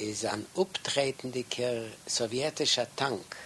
ist ein abtretender sowjetischer Tank.